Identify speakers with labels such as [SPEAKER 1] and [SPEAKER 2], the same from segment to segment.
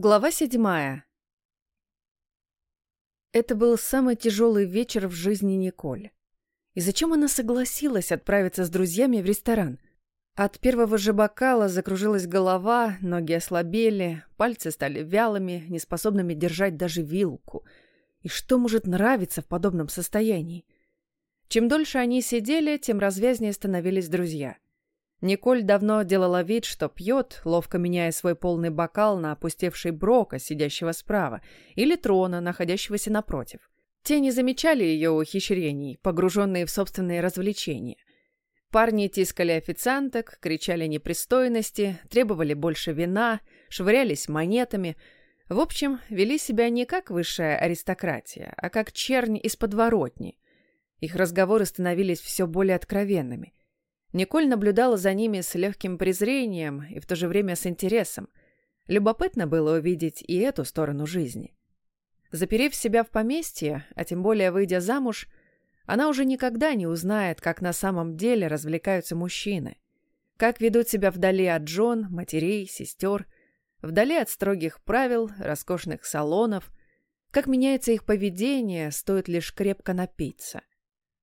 [SPEAKER 1] Глава седьмая. Это был самый тяжелый вечер в жизни Николь. И зачем она согласилась отправиться с друзьями в ресторан? От первого же бокала закружилась голова, ноги ослабели, пальцы стали вялыми, неспособными держать даже вилку. И что может нравиться в подобном состоянии? Чем дольше они сидели, тем развязнее становились друзья — Николь давно делала вид, что пьет, ловко меняя свой полный бокал на опустевший Брока, сидящего справа, или Трона, находящегося напротив. Те не замечали ее ухищрений, погруженные в собственные развлечения. Парни тискали официанток, кричали непристойности, требовали больше вина, швырялись монетами. В общем, вели себя не как высшая аристократия, а как чернь из подворотни. Их разговоры становились все более откровенными. Николь наблюдала за ними с легким презрением и в то же время с интересом. Любопытно было увидеть и эту сторону жизни. Заперев себя в поместье, а тем более выйдя замуж, она уже никогда не узнает, как на самом деле развлекаются мужчины, как ведут себя вдали от жен, матерей, сестер, вдали от строгих правил, роскошных салонов, как меняется их поведение, стоит лишь крепко напиться.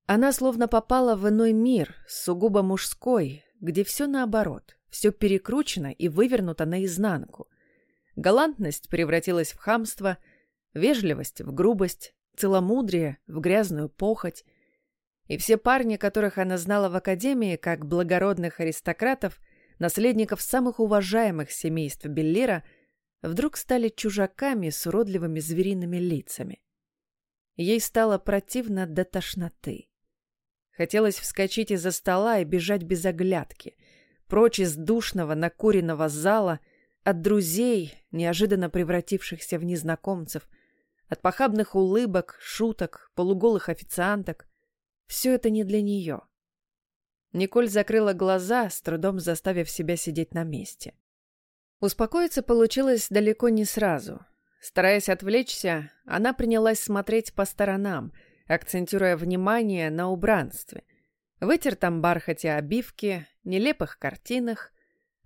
[SPEAKER 1] Она словно попала в иной мир, сугубо мужской, где все наоборот, все перекручено и вывернуто наизнанку. Галантность превратилась в хамство, вежливость в грубость, целомудрие в грязную похоть. И все парни, которых она знала в академии как благородных аристократов, наследников самых уважаемых семейств Беллира, вдруг стали чужаками с уродливыми звериными лицами. Ей стало противно до тошноты. Хотелось вскочить из-за стола и бежать без оглядки. Прочь из душного, накуренного зала, от друзей, неожиданно превратившихся в незнакомцев, от похабных улыбок, шуток, полуголых официанток. Все это не для нее. Николь закрыла глаза, с трудом заставив себя сидеть на месте. Успокоиться получилось далеко не сразу. Стараясь отвлечься, она принялась смотреть по сторонам — акцентируя внимание на убранстве. Вытертом бархате обивки, нелепых картинах,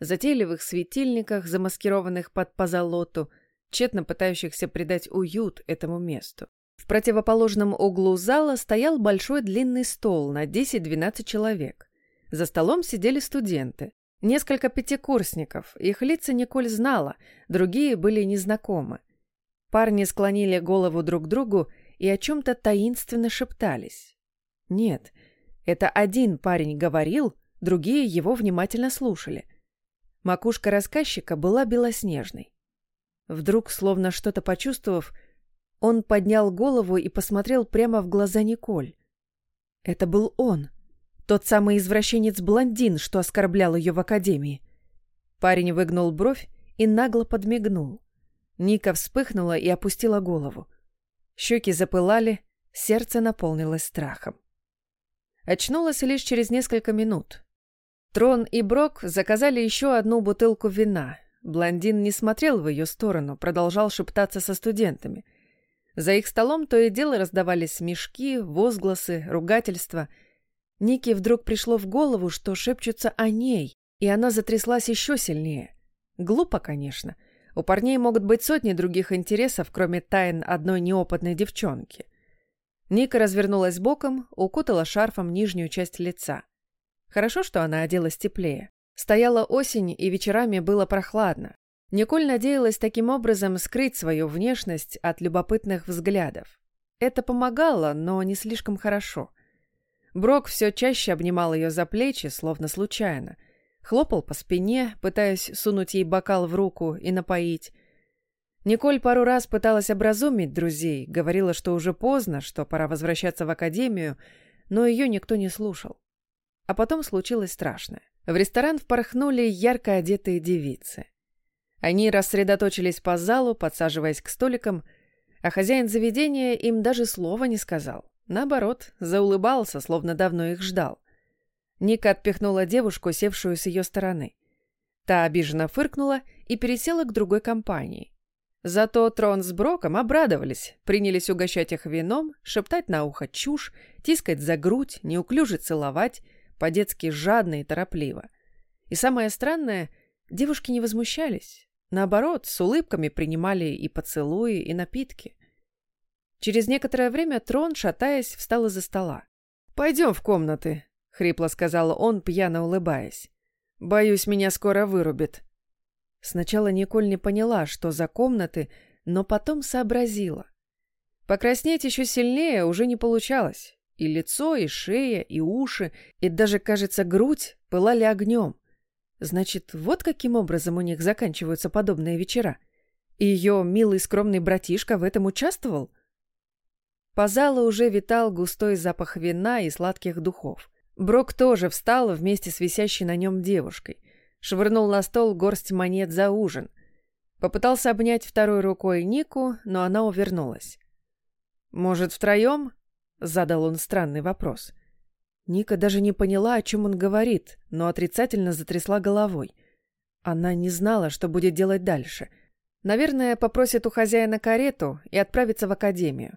[SPEAKER 1] затейливых светильниках, замаскированных под позолоту, тщетно пытающихся придать уют этому месту. В противоположном углу зала стоял большой длинный стол на 10-12 человек. За столом сидели студенты. Несколько пятикурсников, их лица Николь знала, другие были незнакомы. Парни склонили голову друг к другу и о чем-то таинственно шептались. Нет, это один парень говорил, другие его внимательно слушали. Макушка рассказчика была белоснежной. Вдруг, словно что-то почувствовав, он поднял голову и посмотрел прямо в глаза Николь. Это был он, тот самый извращенец-блондин, что оскорблял ее в академии. Парень выгнул бровь и нагло подмигнул. Ника вспыхнула и опустила голову. Щеки запылали, сердце наполнилось страхом. Очнулась лишь через несколько минут. Трон и Брок заказали еще одну бутылку вина. Блондин не смотрел в ее сторону, продолжал шептаться со студентами. За их столом то и дело раздавались смешки, возгласы, ругательства. Нике вдруг пришло в голову, что шепчутся о ней, и она затряслась еще сильнее. Глупо, конечно — у парней могут быть сотни других интересов, кроме тайн одной неопытной девчонки. Ника развернулась боком, укутала шарфом нижнюю часть лица. Хорошо, что она оделась теплее. Стояла осень, и вечерами было прохладно. Николь надеялась таким образом скрыть свою внешность от любопытных взглядов. Это помогало, но не слишком хорошо. Брок все чаще обнимал ее за плечи, словно случайно — Хлопал по спине, пытаясь сунуть ей бокал в руку и напоить. Николь пару раз пыталась образумить друзей, говорила, что уже поздно, что пора возвращаться в академию, но ее никто не слушал. А потом случилось страшное. В ресторан впорхнули ярко одетые девицы. Они рассредоточились по залу, подсаживаясь к столикам, а хозяин заведения им даже слова не сказал. Наоборот, заулыбался, словно давно их ждал. Ника отпихнула девушку, севшую с ее стороны. Та обиженно фыркнула и пересела к другой компании. Зато Трон с Броком обрадовались, принялись угощать их вином, шептать на ухо чушь, тискать за грудь, неуклюже целовать, по-детски жадно и торопливо. И самое странное, девушки не возмущались. Наоборот, с улыбками принимали и поцелуи, и напитки. Через некоторое время Трон, шатаясь, встал из-за стола. «Пойдем в комнаты», — хрипло сказал он, пьяно улыбаясь. «Боюсь, меня скоро вырубит». Сначала Николь не поняла, что за комнаты, но потом сообразила. Покраснеть еще сильнее уже не получалось. И лицо, и шея, и уши, и даже, кажется, грудь пылали огнем. Значит, вот каким образом у них заканчиваются подобные вечера. И ее милый скромный братишка в этом участвовал? По залу уже витал густой запах вина и сладких духов. Брок тоже встал вместе с висящей на нем девушкой. Швырнул на стол горсть монет за ужин. Попытался обнять второй рукой Нику, но она увернулась. «Может, втроем?» — задал он странный вопрос. Ника даже не поняла, о чем он говорит, но отрицательно затрясла головой. Она не знала, что будет делать дальше. Наверное, попросит у хозяина карету и отправится в академию.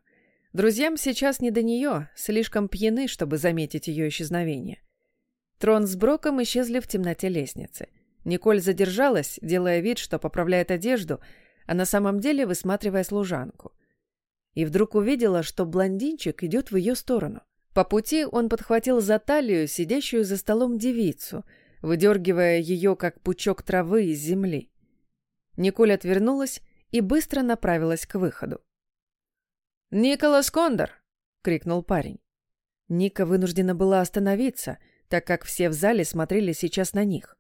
[SPEAKER 1] Друзьям сейчас не до нее, слишком пьяны, чтобы заметить ее исчезновение. Трон с Броком исчезли в темноте лестницы. Николь задержалась, делая вид, что поправляет одежду, а на самом деле высматривая служанку. И вдруг увидела, что блондинчик идет в ее сторону. По пути он подхватил за талию сидящую за столом девицу, выдергивая ее, как пучок травы из земли. Николь отвернулась и быстро направилась к выходу. «Николас Кондор!» — крикнул парень. Ника вынуждена была остановиться, так как все в зале смотрели сейчас на них.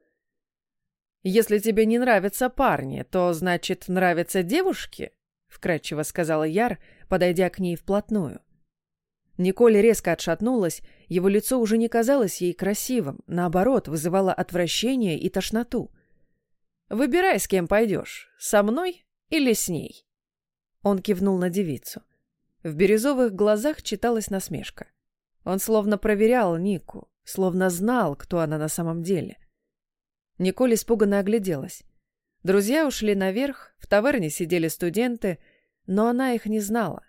[SPEAKER 1] «Если тебе не нравятся парни, то, значит, нравятся девушки?» — вкратчиво сказала Яр, подойдя к ней вплотную. — Николь резко отшатнулась, его лицо уже не казалось ей красивым, наоборот, вызывало отвращение и тошноту. «Выбирай, с кем пойдешь, со мной или с ней?» Он кивнул на девицу. В бирюзовых глазах читалась насмешка. Он словно проверял Нику, словно знал, кто она на самом деле. Николь испуганно огляделась. Друзья ушли наверх, в таверне сидели студенты, но она их не знала.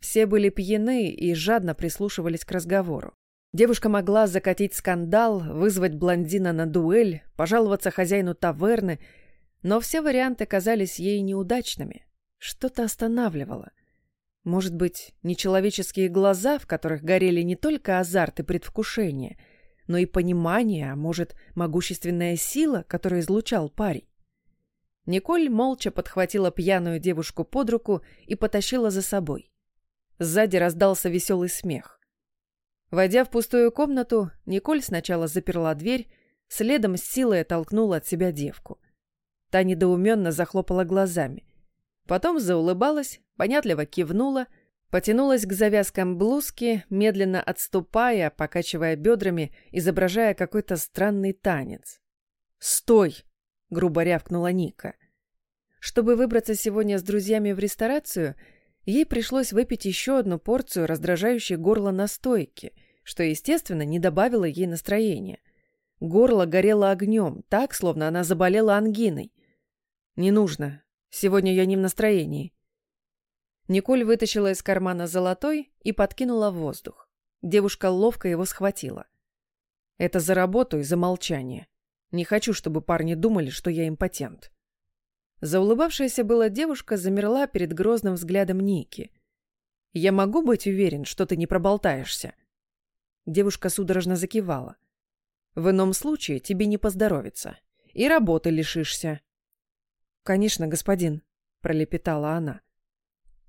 [SPEAKER 1] Все были пьяны и жадно прислушивались к разговору. Девушка могла закатить скандал, вызвать блондина на дуэль, пожаловаться хозяину таверны, но все варианты казались ей неудачными. Что-то останавливало. Может быть, нечеловеческие глаза, в которых горели не только азарт и предвкушение, но и понимание, а может, могущественная сила, которую излучал парень. Николь молча подхватила пьяную девушку под руку и потащила за собой. Сзади раздался веселый смех. Войдя в пустую комнату, Николь сначала заперла дверь, следом с силой оттолкнула от себя девку. Та недоуменно захлопала глазами. Потом заулыбалась, понятливо кивнула, потянулась к завязкам блузки, медленно отступая, покачивая бедрами, изображая какой-то странный танец. «Стой!» — грубо рявкнула Ника. Чтобы выбраться сегодня с друзьями в ресторацию — Ей пришлось выпить еще одну порцию раздражающей горло настойки, что, естественно, не добавило ей настроения. Горло горело огнем, так, словно она заболела ангиной. «Не нужно. Сегодня я не в настроении». Николь вытащила из кармана золотой и подкинула в воздух. Девушка ловко его схватила. «Это за работу и за молчание. Не хочу, чтобы парни думали, что я импотент». Заулыбавшаяся была девушка замерла перед грозным взглядом Ники. «Я могу быть уверен, что ты не проболтаешься?» Девушка судорожно закивала. «В ином случае тебе не поздоровится. И работы лишишься». «Конечно, господин», — пролепетала она.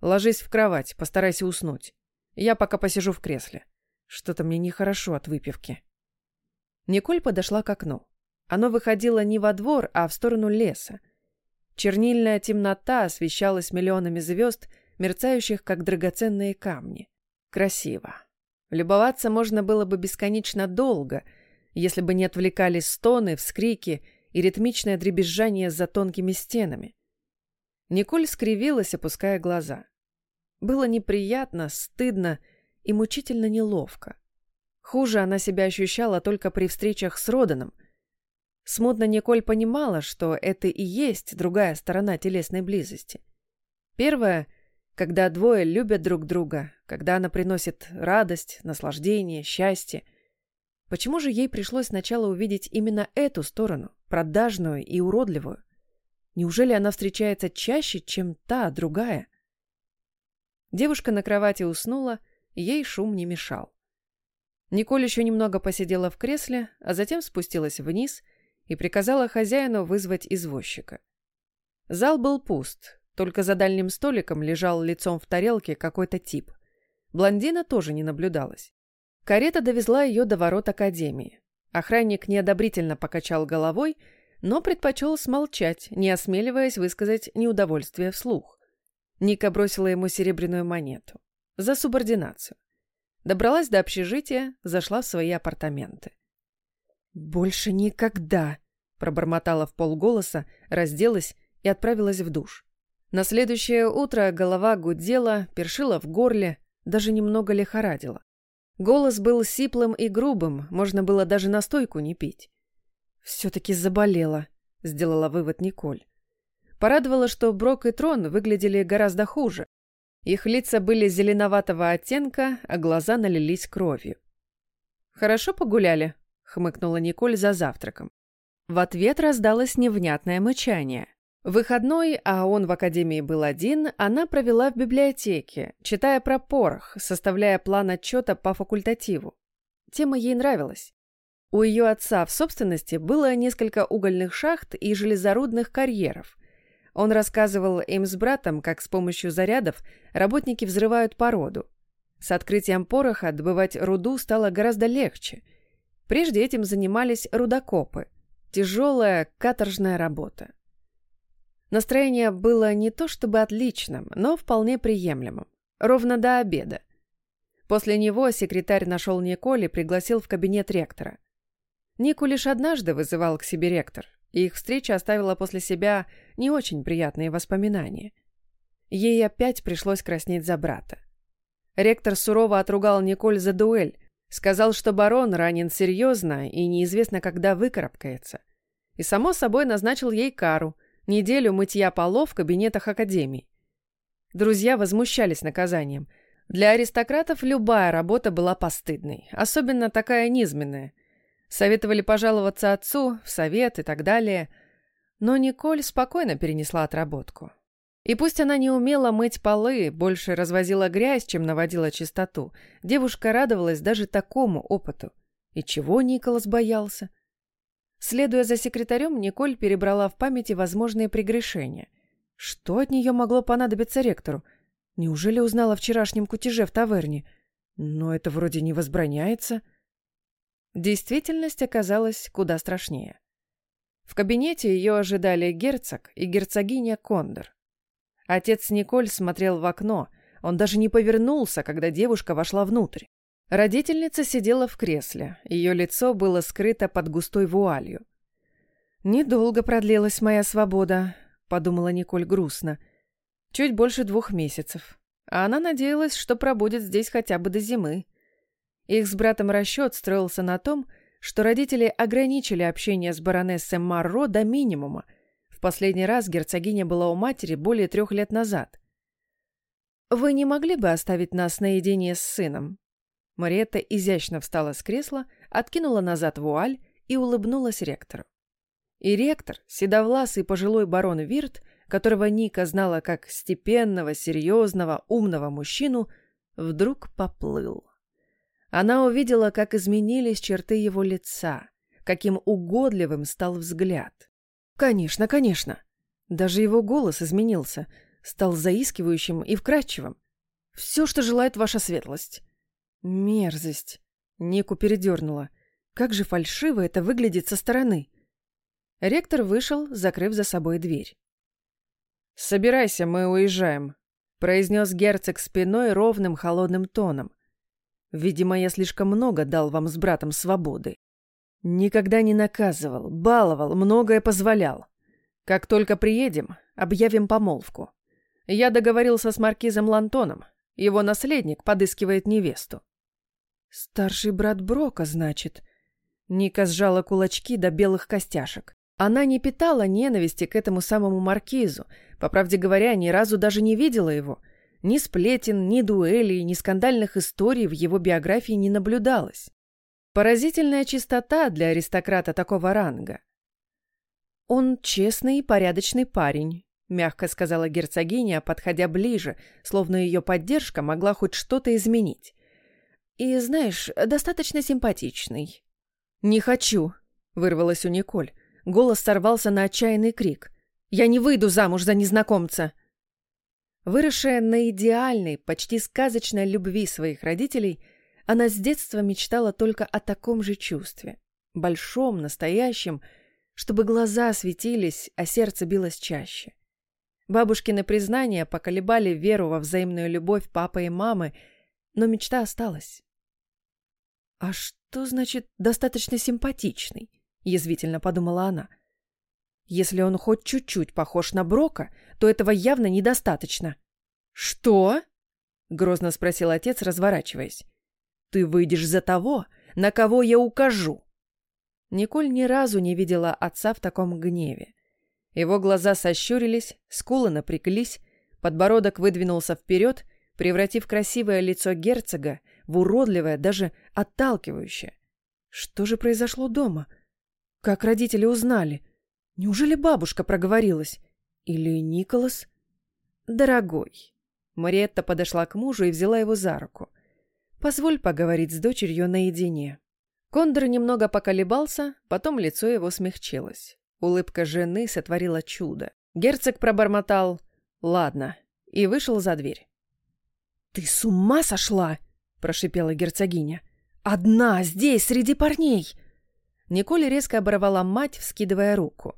[SPEAKER 1] «Ложись в кровать, постарайся уснуть. Я пока посижу в кресле. Что-то мне нехорошо от выпивки». Николь подошла к окну. Оно выходило не во двор, а в сторону леса. Чернильная темнота освещалась миллионами звезд, мерцающих, как драгоценные камни. Красиво. Любоваться можно было бы бесконечно долго, если бы не отвлекались стоны, вскрики и ритмичное дребезжание за тонкими стенами. Николь скривилась, опуская глаза. Было неприятно, стыдно и мучительно неловко. Хуже она себя ощущала только при встречах с Роданом — Смутно Николь понимала, что это и есть другая сторона телесной близости. Первая — когда двое любят друг друга, когда она приносит радость, наслаждение, счастье. Почему же ей пришлось сначала увидеть именно эту сторону, продажную и уродливую? Неужели она встречается чаще, чем та, другая? Девушка на кровати уснула, ей шум не мешал. Николь еще немного посидела в кресле, а затем спустилась вниз и приказала хозяину вызвать извозчика. Зал был пуст, только за дальним столиком лежал лицом в тарелке какой-то тип. Блондина тоже не наблюдалось. Карета довезла ее до ворот академии. Охранник неодобрительно покачал головой, но предпочел смолчать, не осмеливаясь высказать неудовольствие вслух. Ника бросила ему серебряную монету. За субординацию. Добралась до общежития, зашла в свои апартаменты. «Больше никогда!» — пробормотала в полголоса, разделась и отправилась в душ. На следующее утро голова гудела, першила в горле, даже немного лихорадила. Голос был сиплым и грубым, можно было даже настойку не пить. «Все-таки заболела», — сделала вывод Николь. Порадовало, что Брок и Трон выглядели гораздо хуже. Их лица были зеленоватого оттенка, а глаза налились кровью. «Хорошо погуляли?» — хмыкнула Николь за завтраком. В ответ раздалось невнятное мычание. Выходной, а он в академии был один, она провела в библиотеке, читая про порох, составляя план отчета по факультативу. Тема ей нравилась. У ее отца в собственности было несколько угольных шахт и железорудных карьеров. Он рассказывал им с братом, как с помощью зарядов работники взрывают породу. С открытием пороха добывать руду стало гораздо легче. Прежде этим занимались рудокопы. Тяжелая каторжная работа. Настроение было не то чтобы отличным, но вполне приемлемым. Ровно до обеда. После него секретарь нашел Николь и пригласил в кабинет ректора. Нику лишь однажды вызывал к себе ректор, и их встреча оставила после себя не очень приятные воспоминания. Ей опять пришлось краснеть за брата. Ректор сурово отругал Николь за дуэль, сказал, что барон ранен серьезно и неизвестно, когда выкарабкается. И, само собой, назначил ей кару – неделю мытья полов в кабинетах академий. Друзья возмущались наказанием. Для аристократов любая работа была постыдной, особенно такая низменная – Советовали пожаловаться отцу, в совет и так далее. Но Николь спокойно перенесла отработку. И пусть она не умела мыть полы, больше развозила грязь, чем наводила чистоту, девушка радовалась даже такому опыту. И чего Николас боялся? Следуя за секретарем, Николь перебрала в памяти возможные прегрешения. Что от нее могло понадобиться ректору? Неужели узнала о вчерашнем кутеже в таверне? Но это вроде не возбраняется. — Действительность оказалась куда страшнее. В кабинете ее ожидали герцог и герцогиня Кондор. Отец Николь смотрел в окно, он даже не повернулся, когда девушка вошла внутрь. Родительница сидела в кресле, ее лицо было скрыто под густой вуалью. «Недолго продлилась моя свобода», — подумала Николь грустно. «Чуть больше двух месяцев. А она надеялась, что пробудет здесь хотя бы до зимы. Их с братом расчет строился на том, что родители ограничили общение с баронессой Марро до минимума. В последний раз герцогиня была у матери более трех лет назад. «Вы не могли бы оставить нас наедине с сыном?» Мариетта изящно встала с кресла, откинула назад вуаль и улыбнулась ректору. И ректор, седовласый пожилой барон Вирт, которого Ника знала как степенного, серьезного, умного мужчину, вдруг поплыл. Она увидела, как изменились черты его лица, каким угодливым стал взгляд. «Конечно, конечно!» Даже его голос изменился, стал заискивающим и вкрадчивым. «Все, что желает ваша светлость». «Мерзость!» Нику передернула. «Как же фальшиво это выглядит со стороны!» Ректор вышел, закрыв за собой дверь. «Собирайся, мы уезжаем», — произнес герцог спиной ровным холодным тоном. Видимо, я слишком много дал вам с братом свободы. Никогда не наказывал, баловал, многое позволял. Как только приедем, объявим помолвку. Я договорился с маркизом Лантоном. Его наследник подыскивает невесту. Старший брат Брока, значит. Ника сжала кулачки до белых костяшек. Она не питала ненависти к этому самому маркизу. По правде говоря, ни разу даже не видела его — ни сплетен, ни дуэлей, ни скандальных историй в его биографии не наблюдалось. Поразительная чистота для аристократа такого ранга. «Он честный и порядочный парень», — мягко сказала герцогиня, подходя ближе, словно ее поддержка могла хоть что-то изменить. «И, знаешь, достаточно симпатичный». «Не хочу», — вырвалась у Николь. Голос сорвался на отчаянный крик. «Я не выйду замуж за незнакомца!» Выросшая на идеальной, почти сказочной любви своих родителей, она с детства мечтала только о таком же чувстве. Большом, настоящем, чтобы глаза светились, а сердце билось чаще. Бабушкины признания поколебали веру во взаимную любовь папы и мамы, но мечта осталась. «А что значит «достаточно симпатичный»?» — язвительно подумала она. «Если он хоть чуть-чуть похож на Брока, то этого явно недостаточно». «Что?» — грозно спросил отец, разворачиваясь. «Ты выйдешь за того, на кого я укажу». Николь ни разу не видела отца в таком гневе. Его глаза сощурились, скулы напряглись, подбородок выдвинулся вперед, превратив красивое лицо герцога в уродливое, даже отталкивающее. Что же произошло дома? Как родители узнали? Неужели бабушка проговорилась? Или Николас? Дорогой. Мариетта подошла к мужу и взяла его за руку. Позволь поговорить с дочерью наедине. Кондор немного поколебался, потом лицо его смягчилось. Улыбка жены сотворила чудо. Герцог пробормотал «Ладно» и вышел за дверь. «Ты с ума сошла?» – прошипела герцогиня. «Одна здесь, среди парней!» Николь резко оборвала мать, вскидывая руку.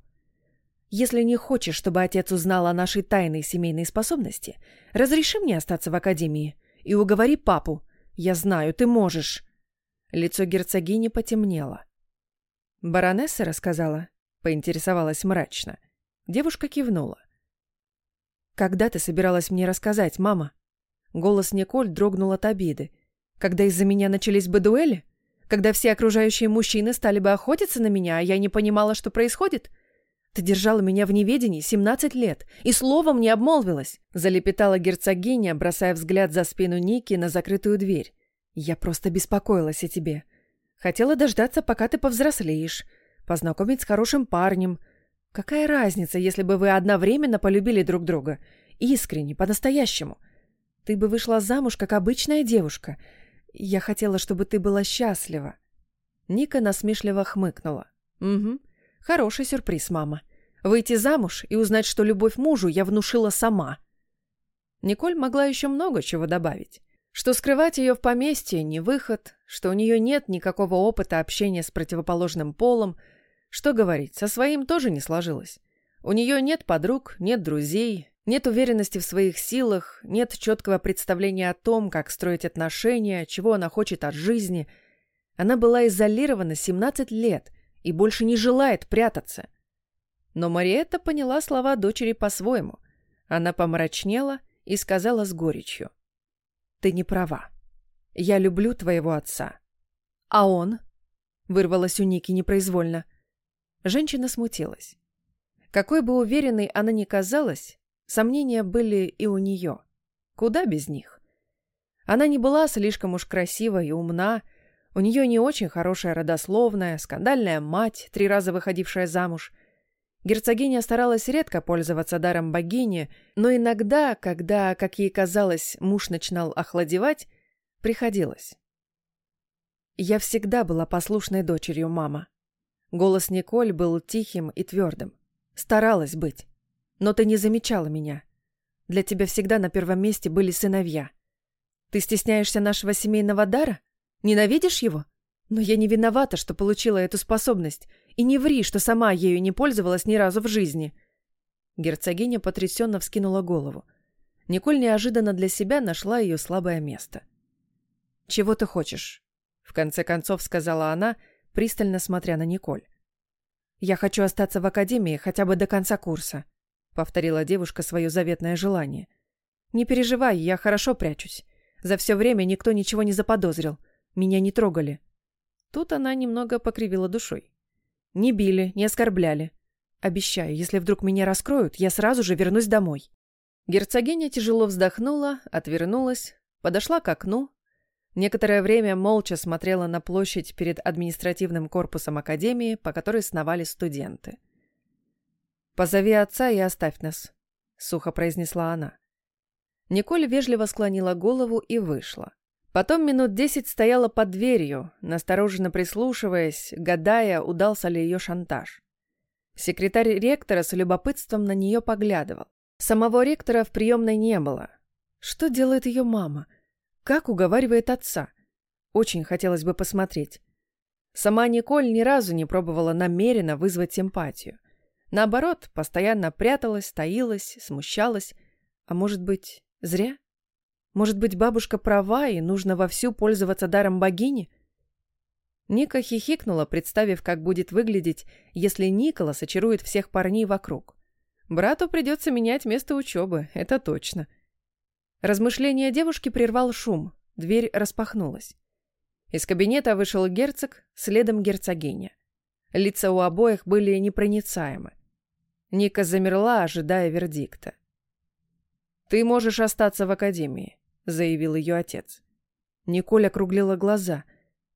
[SPEAKER 1] «Если не хочешь, чтобы отец узнал о нашей тайной семейной способности, разреши мне остаться в академии и уговори папу. Я знаю, ты можешь». Лицо герцогини потемнело. «Баронесса рассказала?» — поинтересовалась мрачно. Девушка кивнула. «Когда ты собиралась мне рассказать, мама?» Голос Николь дрогнул от обиды. «Когда из-за меня начались бы дуэли? Когда все окружающие мужчины стали бы охотиться на меня, а я не понимала, что происходит? Ты держала меня в неведении 17 лет и словом не обмолвилась!» Залепетала герцогиня, бросая взгляд за спину Ники на закрытую дверь. «Я просто беспокоилась о тебе. Хотела дождаться, пока ты повзрослеешь, познакомить с хорошим парнем. Какая разница, если бы вы одновременно полюбили друг друга? Искренне, по-настоящему. Ты бы вышла замуж, как обычная девушка. Я хотела, чтобы ты была счастлива». Ника насмешливо хмыкнула. «Угу. Хороший сюрприз, мама. Выйти замуж и узнать, что любовь мужу я внушила сама». Николь могла еще много чего добавить. Что скрывать ее в поместье – не выход, что у нее нет никакого опыта общения с противоположным полом. Что говорить, со своим тоже не сложилось. У нее нет подруг, нет друзей, нет уверенности в своих силах, нет четкого представления о том, как строить отношения, чего она хочет от жизни. Она была изолирована 17 лет и больше не желает прятаться. Но Мариетта поняла слова дочери по-своему. Она помрачнела и сказала с горечью. Ты не права. Я люблю твоего отца. А он? Вырвалась у Ники непроизвольно. Женщина смутилась. Какой бы уверенной она ни казалась, сомнения были и у нее. Куда без них? Она не была слишком уж красива и умна, у нее не очень хорошая родословная, скандальная мать, три раза выходившая замуж — Герцогиня старалась редко пользоваться даром богини, но иногда, когда, как ей казалось, муж начинал охладевать, приходилось. «Я всегда была послушной дочерью, мама». Голос Николь был тихим и твердым. «Старалась быть. Но ты не замечала меня. Для тебя всегда на первом месте были сыновья. Ты стесняешься нашего семейного дара? Ненавидишь его? Но я не виновата, что получила эту способность, и не ври, что сама ею не пользовалась ни разу в жизни. Герцогиня потрясенно вскинула голову. Николь неожиданно для себя нашла ее слабое место. «Чего ты хочешь?» — в конце концов сказала она, пристально смотря на Николь. «Я хочу остаться в академии хотя бы до конца курса», — повторила девушка свое заветное желание. «Не переживай, я хорошо прячусь. За все время никто ничего не заподозрил. Меня не трогали». Тут она немного покривила душой. Не били, не оскорбляли. Обещаю, если вдруг меня раскроют, я сразу же вернусь домой. Герцогиня тяжело вздохнула, отвернулась, подошла к окну. Некоторое время молча смотрела на площадь перед административным корпусом академии, по которой сновали студенты. «Позови отца и оставь нас», — сухо произнесла она. Николь вежливо склонила голову и вышла. Потом минут десять стояла под дверью, настороженно прислушиваясь, гадая, удался ли ее шантаж. Секретарь ректора с любопытством на нее поглядывал. Самого ректора в приемной не было. Что делает ее мама? Как уговаривает отца? Очень хотелось бы посмотреть. Сама Николь ни разу не пробовала намеренно вызвать симпатию. Наоборот, постоянно пряталась, таилась, смущалась. А может быть, зря? Может быть, бабушка права, и нужно вовсю пользоваться даром богини? Ника хихикнула, представив, как будет выглядеть, если Николас очарует всех парней вокруг. Брату придется менять место учебы, это точно. Размышления девушки прервал шум, дверь распахнулась. Из кабинета вышел герцог, следом герцогиня. Лица у обоих были непроницаемы. Ника замерла, ожидая вердикта. «Ты можешь остаться в академии», — заявил ее отец. Николь округлила глаза.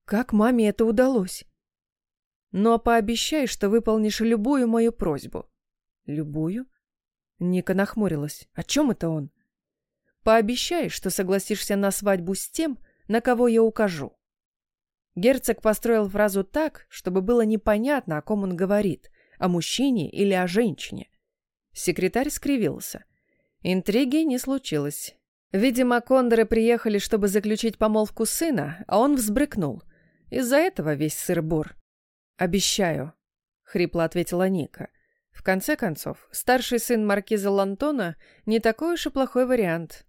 [SPEAKER 1] «Как маме это удалось?» «Но пообещай, что выполнишь любую мою просьбу». «Любую?» Ника нахмурилась. «О чем это он?» «Пообещай, что согласишься на свадьбу с тем, на кого я укажу». Герцог построил фразу так, чтобы было непонятно, о ком он говорит — о мужчине или о женщине. Секретарь скривился. Интриги не случилось. Видимо, кондоры приехали, чтобы заключить помолвку сына, а он взбрыкнул. Из-за этого весь сыр-бор. «Обещаю», — хрипло ответила Ника. В конце концов, старший сын маркиза Лантона не такой уж и плохой вариант.